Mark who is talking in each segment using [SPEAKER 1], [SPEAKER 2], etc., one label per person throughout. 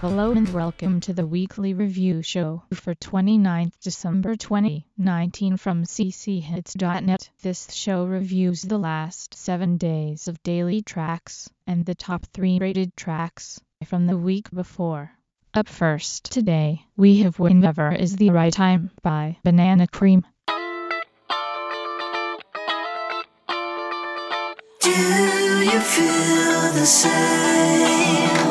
[SPEAKER 1] Hello and welcome to the weekly review show for 29th December 2019 from cchits.net. This show reviews the last 7 days of daily tracks and the top 3 rated tracks from the week before. Up first today, we have Whenever is the Right Time by Banana Cream.
[SPEAKER 2] Do you feel the same?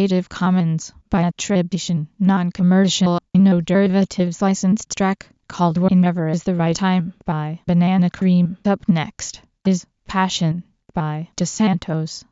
[SPEAKER 1] Creative Commons by attribution, non-commercial, no derivatives licensed track called Whenever is the Right Time by Banana Cream. Up next is Passion by DeSantos.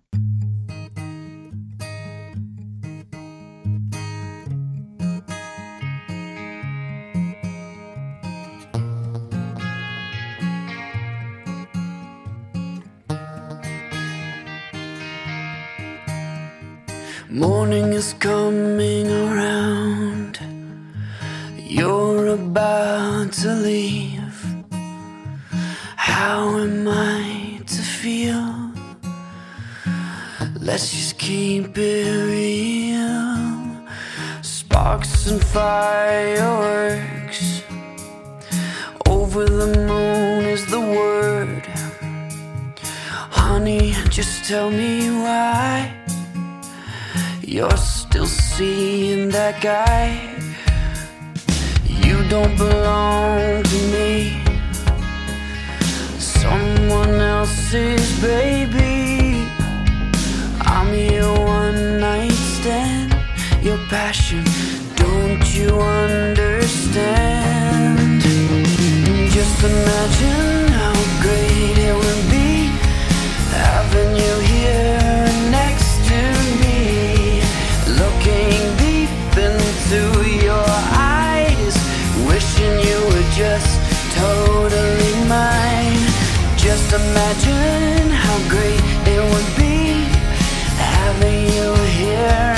[SPEAKER 2] Morning is coming around. You're about to leave. How am I to feel? Let's just keep it real. Sparks and fireworks. Over the moon is the word. Honey, just tell me that guy. You don't belong to me. Someone else's baby. I'm your one night stand. Your passion. Don't
[SPEAKER 3] you understand? Just imagine how great it would be having you here wishing you were just totally mine. Just imagine how great it would be having you here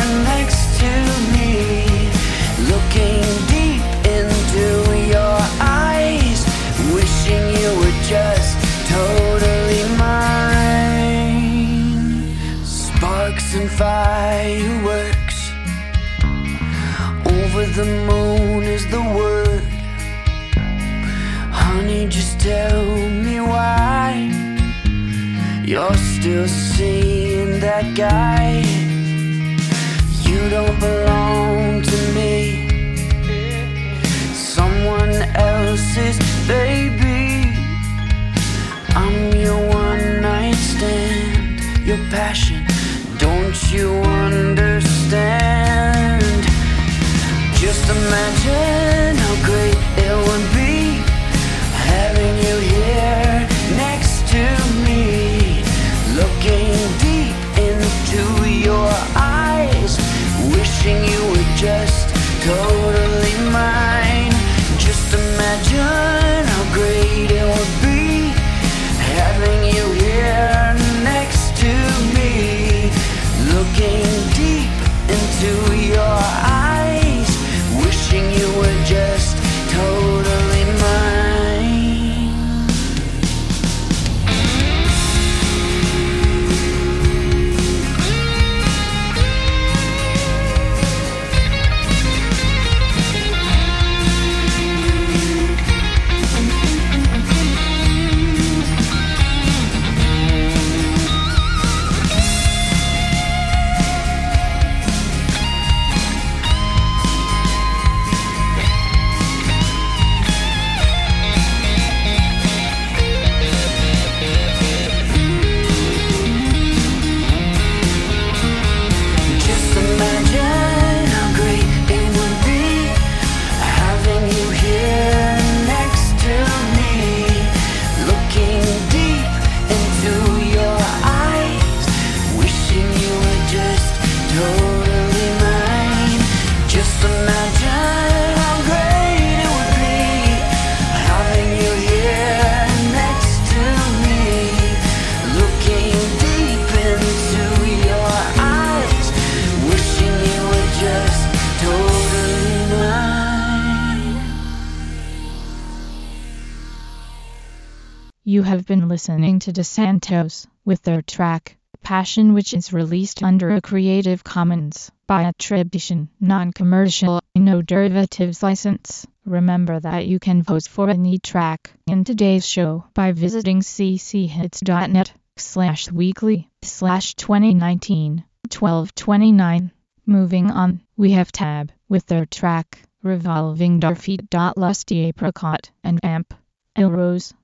[SPEAKER 1] listening to DeSantos with their track Passion which is released under a Creative Commons by attribution, non-commercial, no derivatives license. Remember that you can vote for any track in today's show by visiting cchits.net slash weekly slash 2019 1229. Moving on, we have Tab with their track Revolving Door Feet. Lusty Apricot and Amp. Elrose.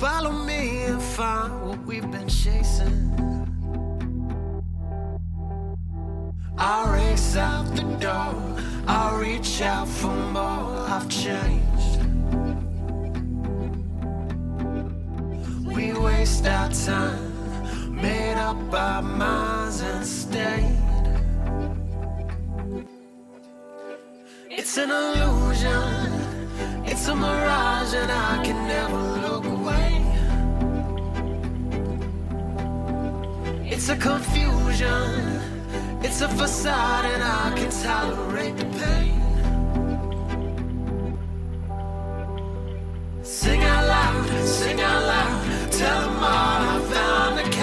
[SPEAKER 4] Follow me and find what we've been chasing. I'll race out the door, I'll reach out for more. I've changed. We waste our time made up our minds and stayed. It's an illusion, it's a mirage, and I can never look It's a confusion, it's a facade, and I can tolerate the pain. Sing out loud, sing out loud, tell them all I found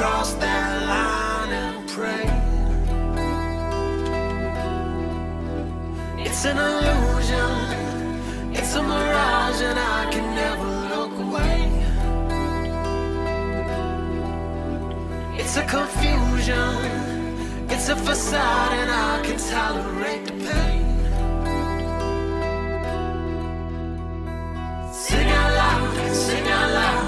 [SPEAKER 4] cross that line and pray. It's an illusion. It's a mirage, and I can never look away. It's a confusion. It's a facade, and I can tolerate the pain. Sing out loud, sing out loud.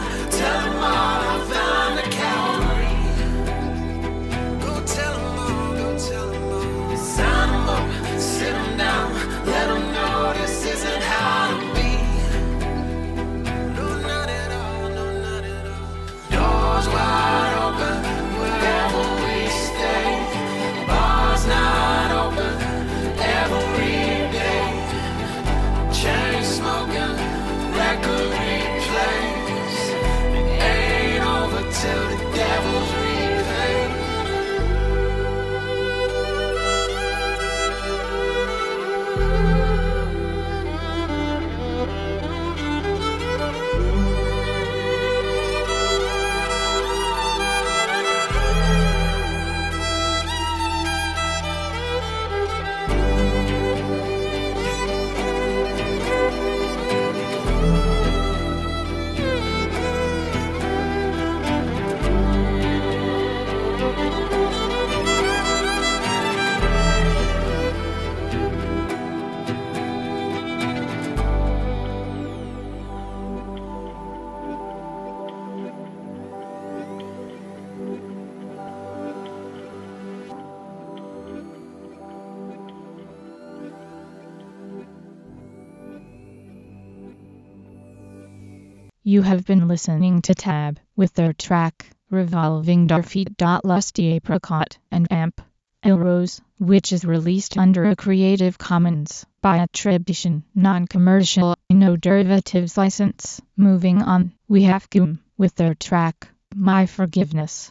[SPEAKER 1] You have been listening to Tab with their track Revolving Door Feet. Lusty Apricot and Amp Elrose, which is released under a Creative Commons by attribution, non-commercial, no derivatives license. Moving on, we have Goom with their track My Forgiveness.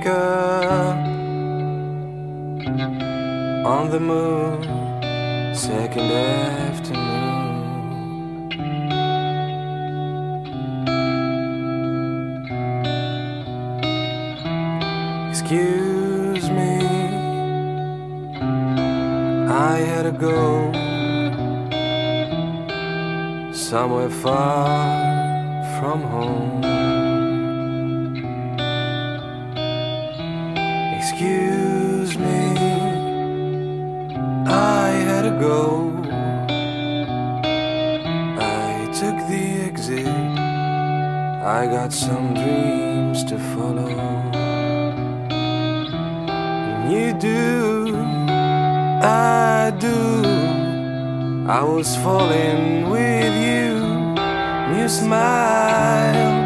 [SPEAKER 5] Wake up on the moon, second afternoon. Excuse me, I had to go somewhere far from home. Excuse me, I had to go. I took the exit. I got some dreams to follow. And you do, I do. I was falling with you. You smiled,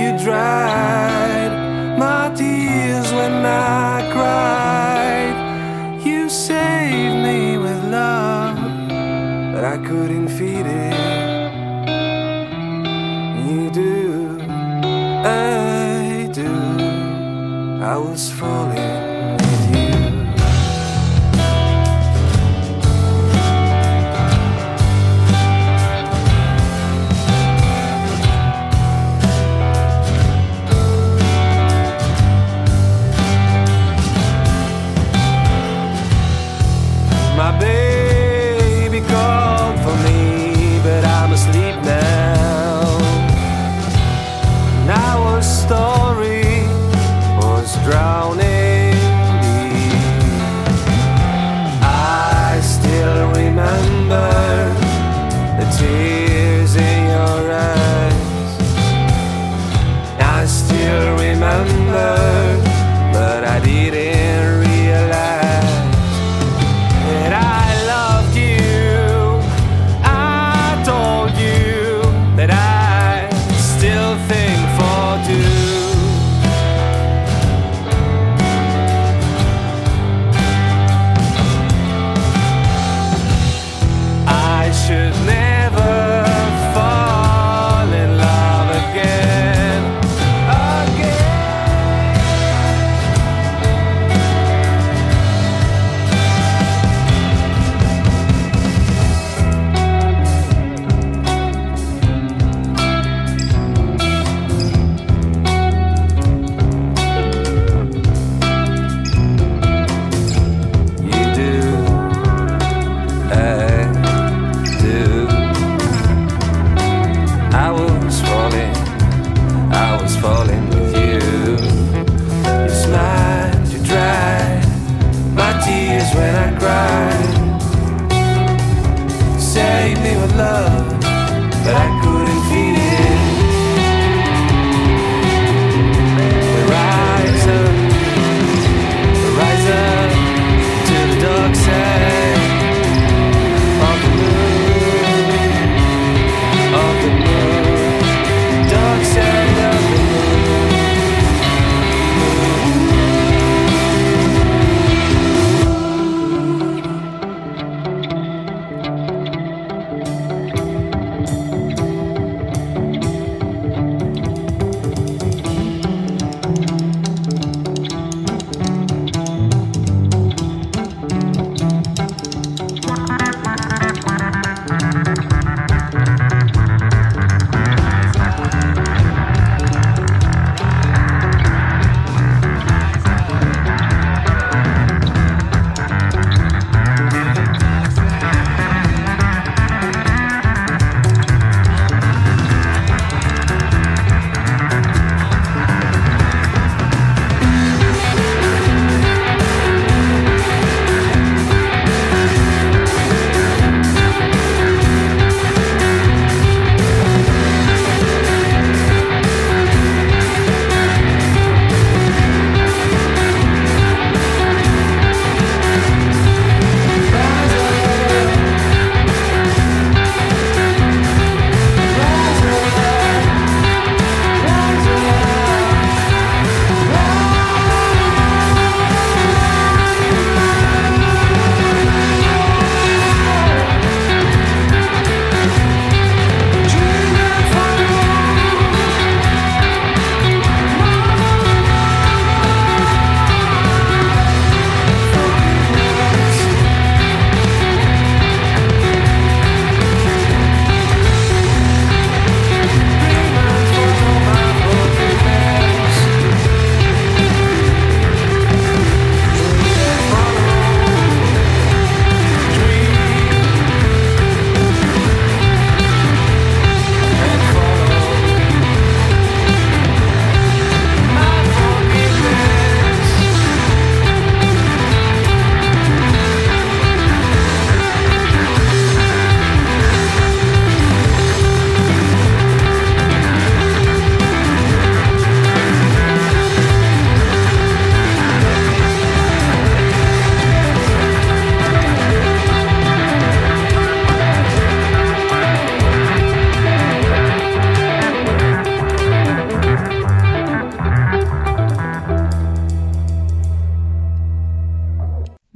[SPEAKER 5] you dried my tears when I cried. You saved me with love, but I couldn't feed it. You do, I do. I was falling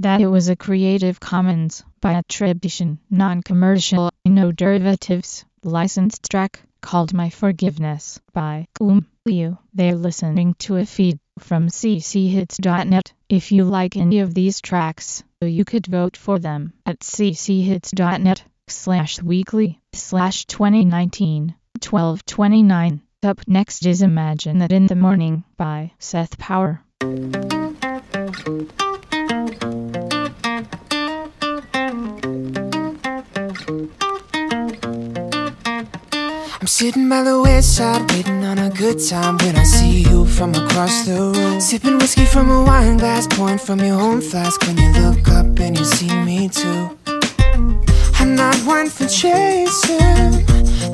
[SPEAKER 1] That it was a Creative Commons by attribution, non-commercial, no derivatives, licensed track called My Forgiveness by Um Liu. They're listening to a feed from cchits.net. If you like any of these tracks, you could vote for them at cchits.net slash weekly slash 2019 1229. Up next is Imagine That in the Morning by Seth Power.
[SPEAKER 6] Sitting by the west side, waiting on a good time when I see you from across the room. Sipping whiskey from a wine glass, pouring from your own flask when you look up and you see me too. I'm not one for chasing,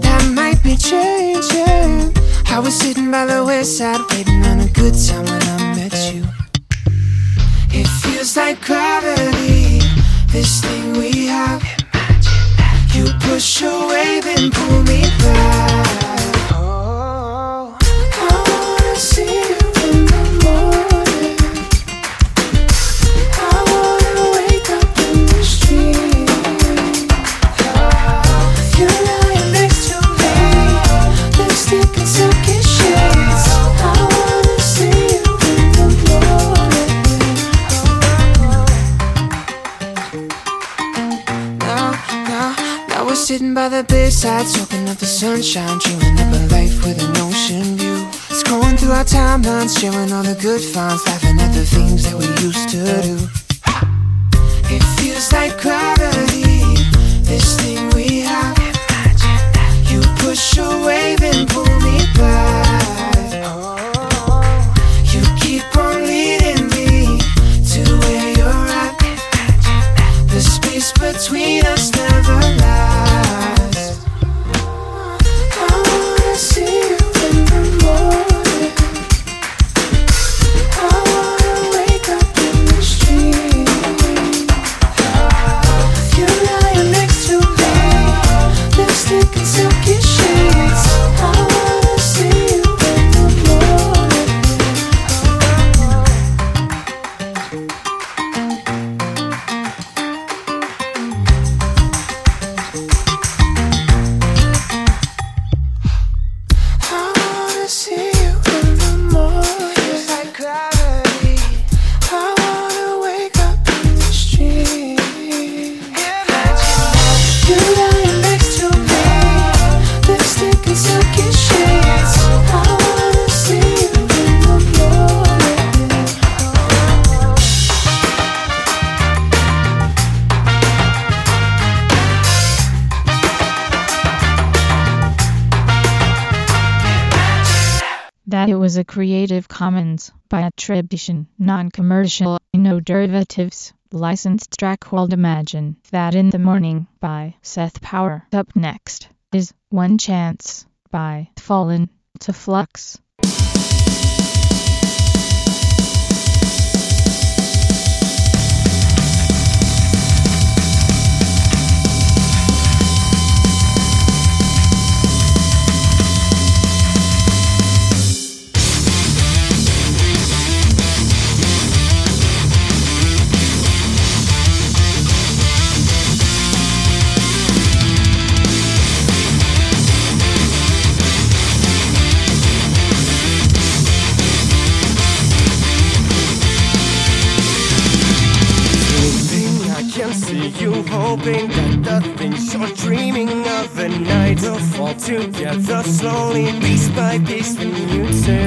[SPEAKER 6] that might be changing. I was sitting by the west side, waiting on a good time when I met you. It feels like gravity, this thing we have. Push away, then pull me back. By the bedside, soaking up the sunshine, dreaming up a life with an ocean view. Scrolling through our timelines, sharing all the good finds, laughing at the things that we used to do. It feels like gravity, this thing we have. You push away, then pull me back.
[SPEAKER 1] Creative Commons by attribution, non-commercial, no derivatives, licensed track called Imagine That in the Morning by Seth Power. Up next is One Chance by Fallen to Flux.
[SPEAKER 7] hoping that the things you're dreaming of at night will fall together slowly, piece by piece, when you turn.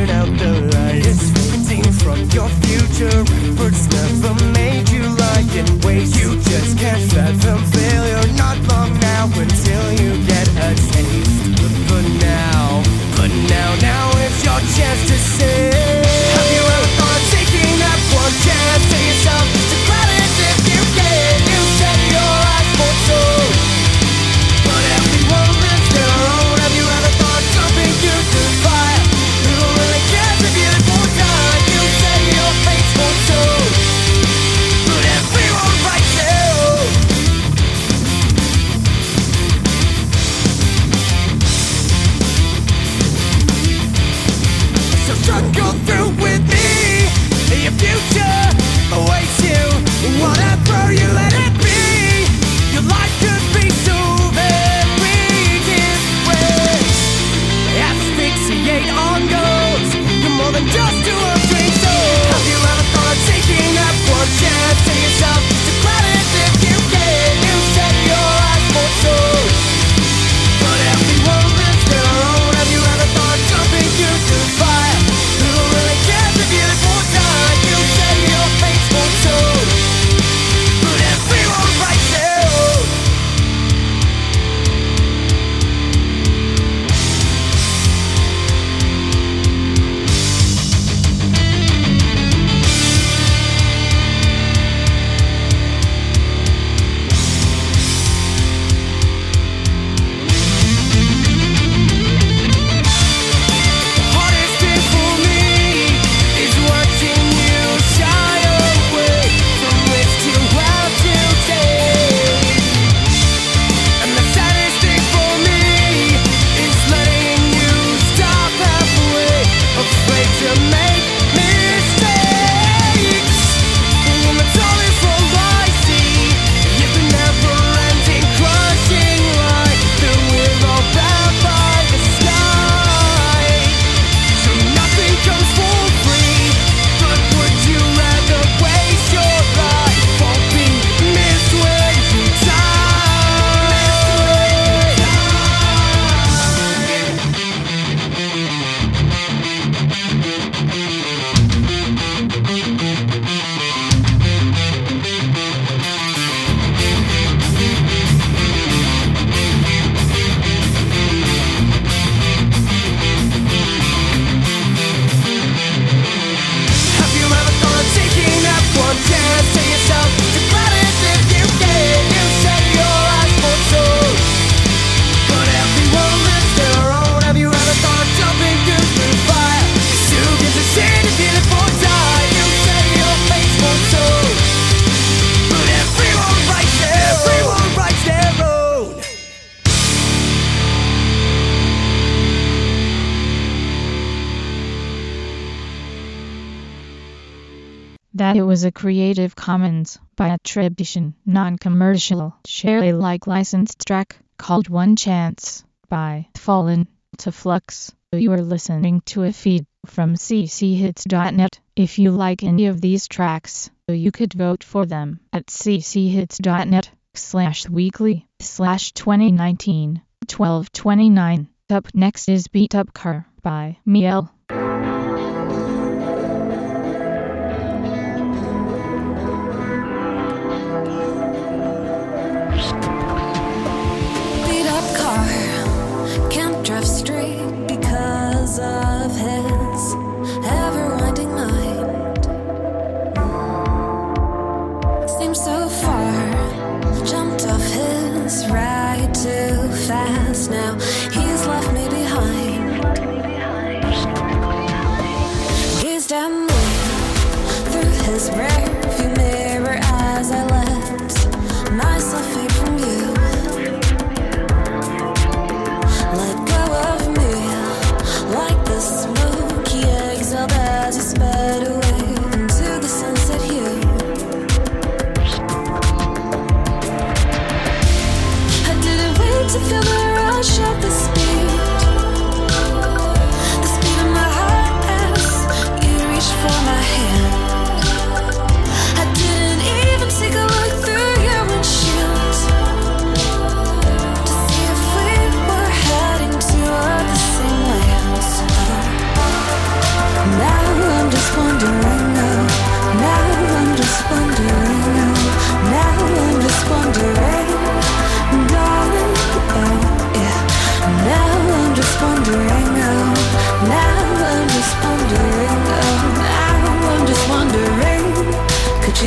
[SPEAKER 1] was a Creative Commons by attribution, non-commercial, share Alike licensed track called One Chance by Fallen to Flux. You are listening to a feed from cchits.net. If you like any of these tracks, you could vote for them at cchits.net slash weekly slash 2019 1229. Up next is Beat Up Car by Miel.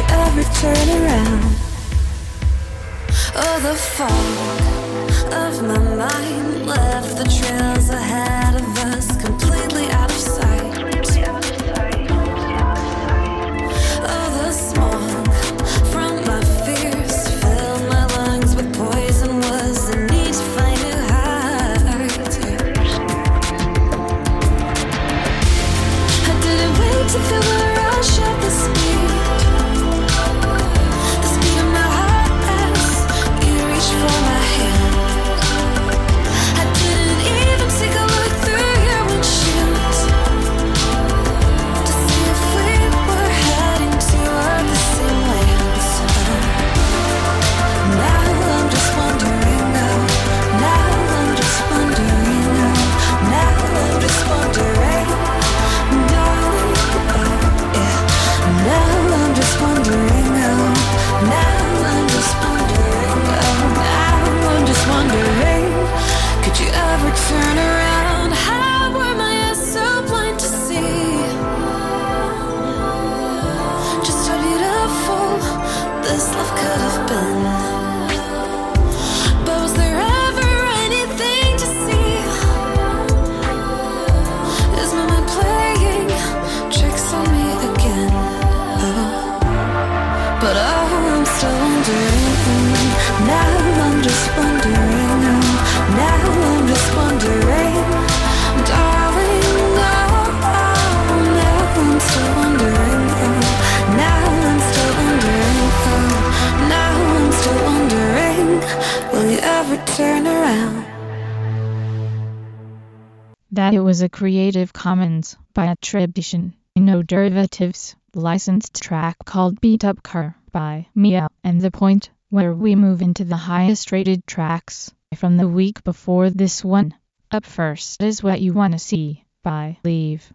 [SPEAKER 2] every turn around, Oh, the fog of my mind.
[SPEAKER 1] that it was a Creative Commons by attribution, no derivatives, licensed track called Beat Up Car by Mia, and the point where we move into the highest rated tracks from the week before this one. Up first is What You Wanna See by Leave.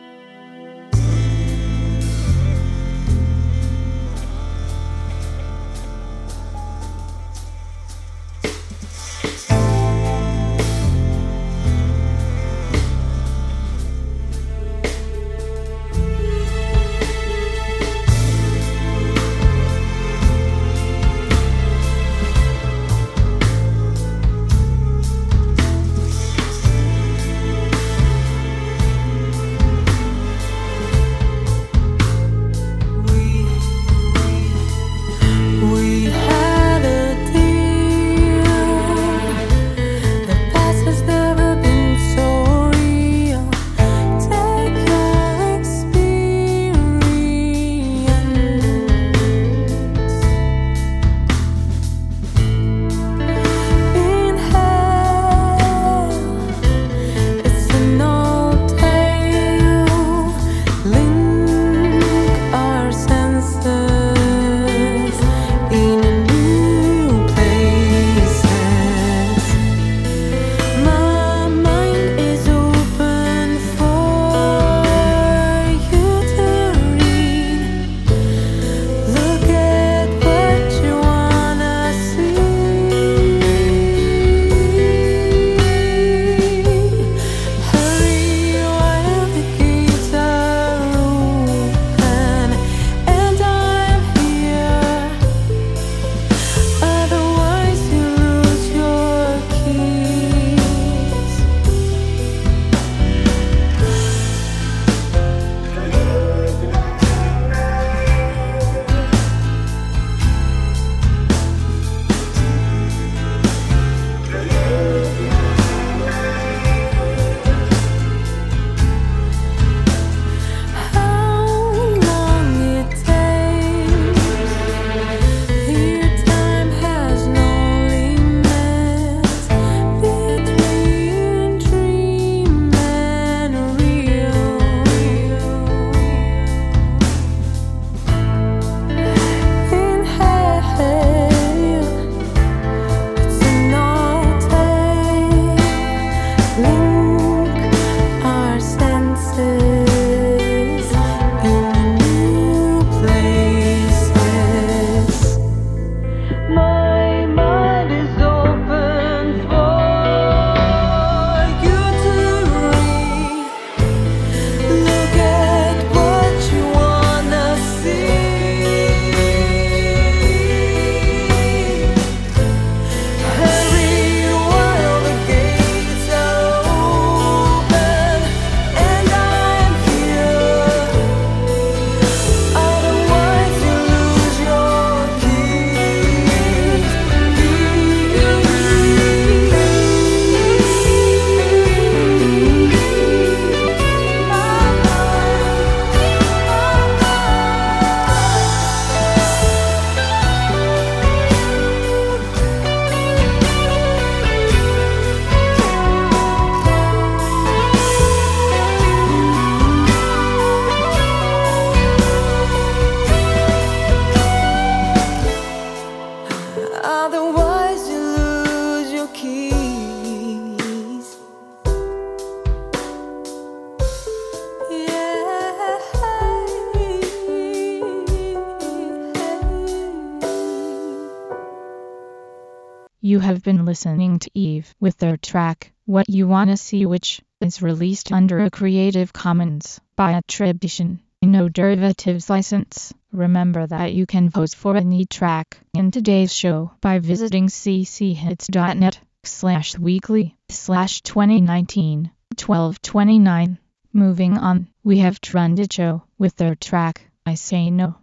[SPEAKER 1] You have been listening to Eve with their track, What You Wanna See which is released under a Creative Commons by attribution, no derivatives license. Remember that you can vote for any track in today's show by visiting cchits.net slash weekly slash 2019 1229. Moving on, we have Trundicho with their track, I Say No.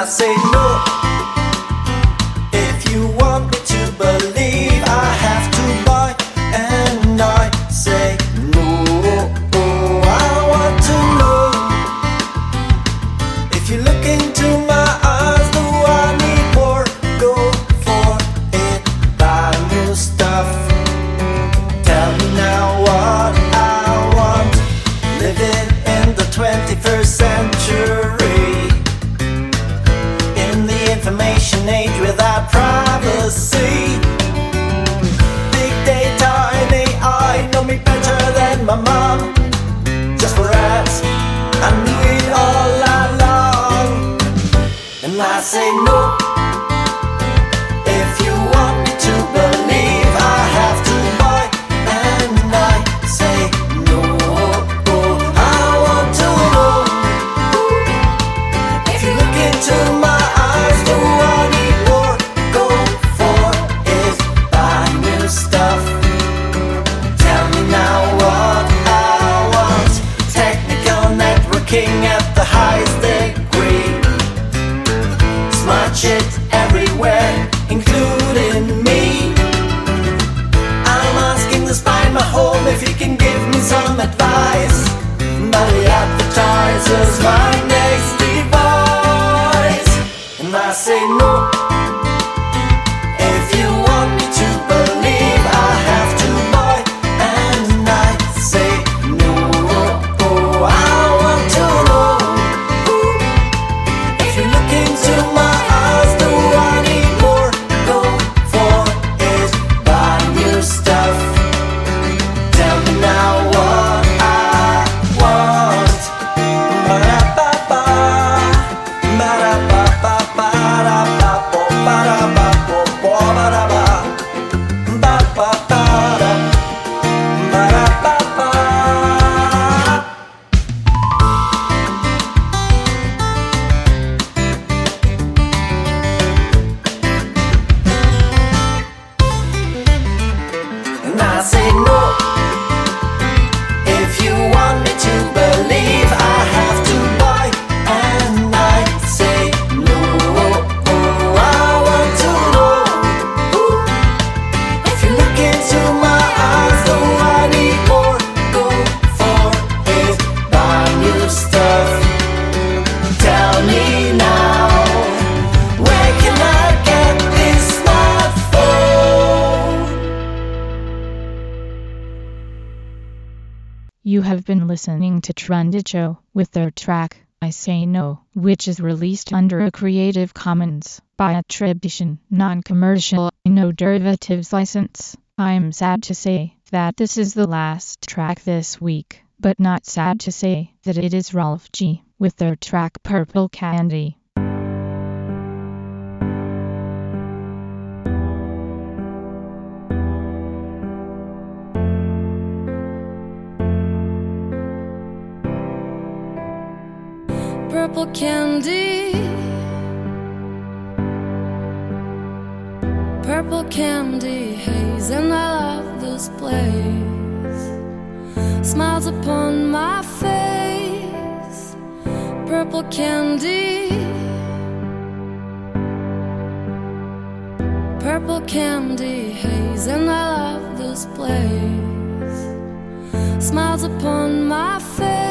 [SPEAKER 4] I say no. If you want me to believe, my mom. Just for ads, I knew it all along. And I say no. To
[SPEAKER 1] with their track, I Say No, which is released under a Creative Commons by attribution, non-commercial, no derivatives license. I'm sad to say that this is the last track this week, but not sad to say that it is Rolf G with their track Purple Candy.
[SPEAKER 8] Purple candy. Purple candy haze, and I love this place. Smiles upon my face. Purple candy. Purple candy haze, and I love this place. Smiles upon my face.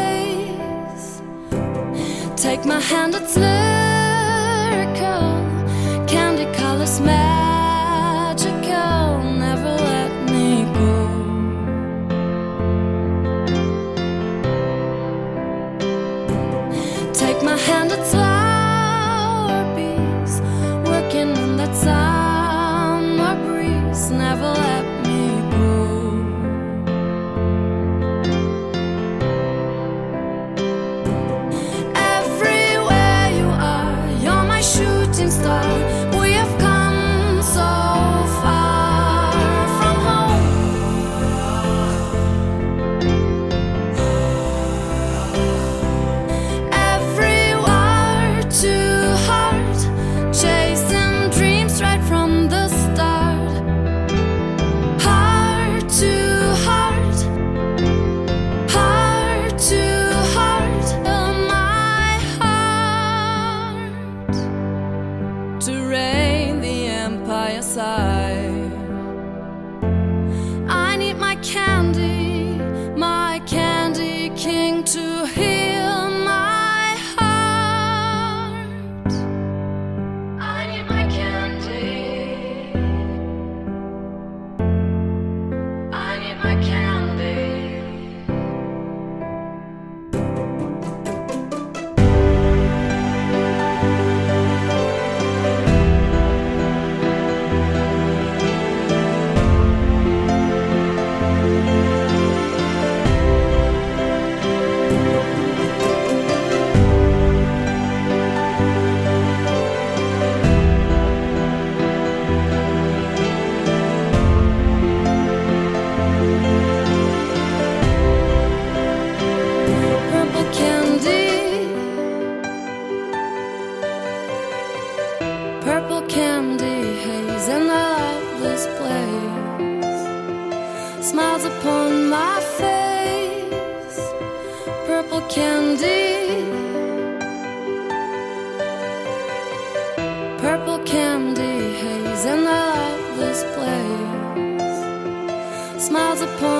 [SPEAKER 8] Take my hand, it's lyrical. Smiles upon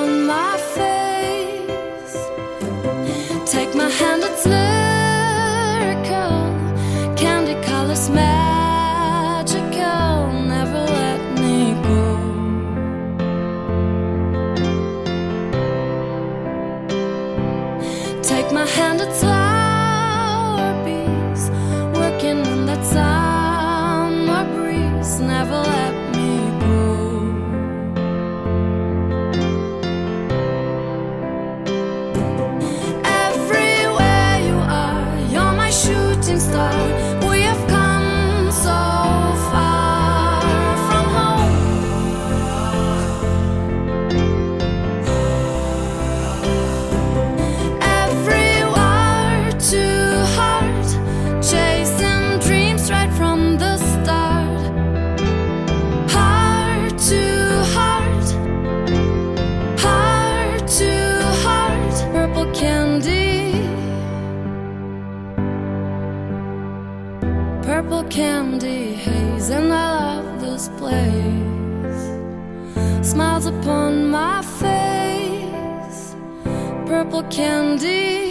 [SPEAKER 8] candy.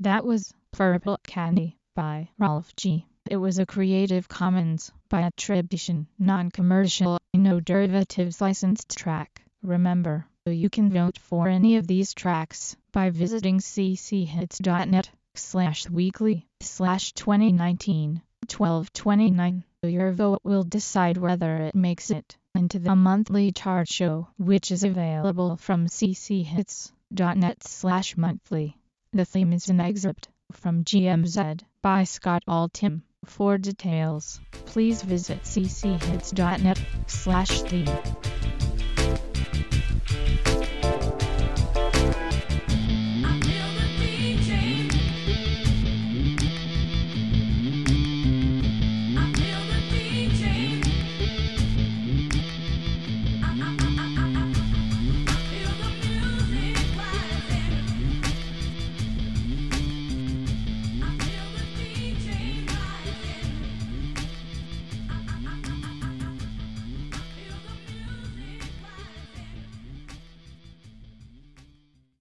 [SPEAKER 8] That
[SPEAKER 1] was Purple Candy by Ralph G. It was a Creative Commons by attribution, non-commercial, no derivatives licensed track. Remember, you can vote for any of these tracks by visiting cchits.net slash weekly slash 2019 1229. Your vote will decide whether it makes it into the monthly chart show, which is available from cchits.net slash monthly. The theme is an excerpt from GMZ by Scott Altham. For details, please visit cchits.net slash theme.